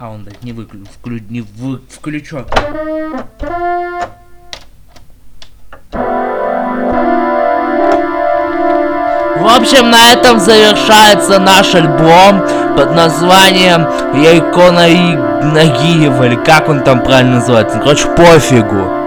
А, он, блядь, не выключен. Вклю... Не вы... включен. В общем, на этом завершается наш альбом под названием Яйко и Нагиева, или как он там правильно называется. Короче, пофигу.